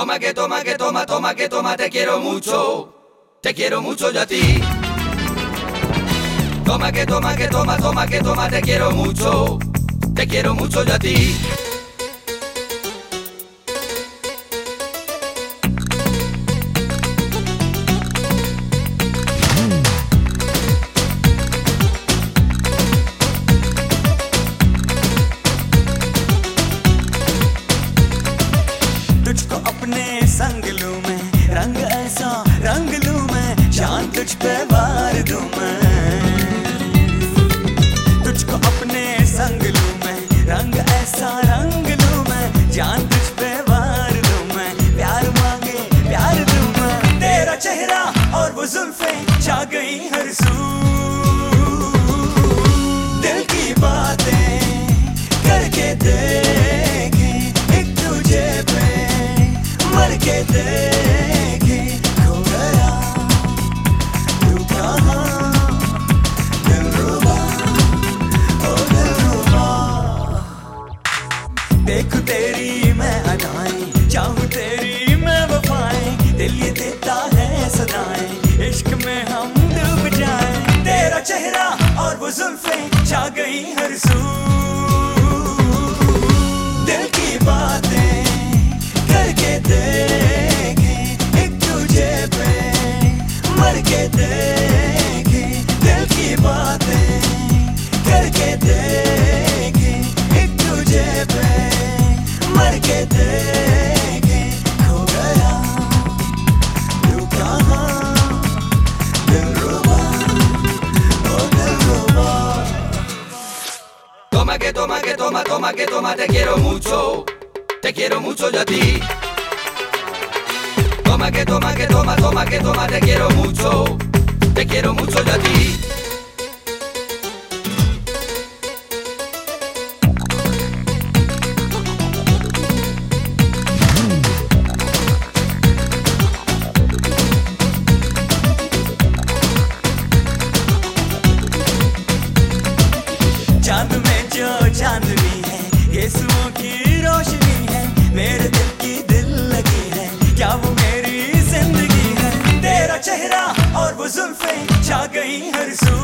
Toma que toma que toma, toma que toma, te quiero mucho. Te quiero mucho yo a ti. Toma que toma que toma, toma que toma, te quiero mucho. Te quiero mucho yo a ti. जुल्फे छा गई हर सू दिल की बातें करके देखे, एक तुझे पे मर के देखे। जुल्फे छा गई हर सू दिल की बातें करके देखे, एक तुझे पे मर के देखे। दिल की बातें करके देखे, एक तुझे मर के देखे। Toma que toma, toma que toma, te quiero mucho. Te quiero mucho yo a ti. Toma que toma que toma, toma que toma, te quiero mucho. चेहरा और वो जुल्फे छा गई हर सू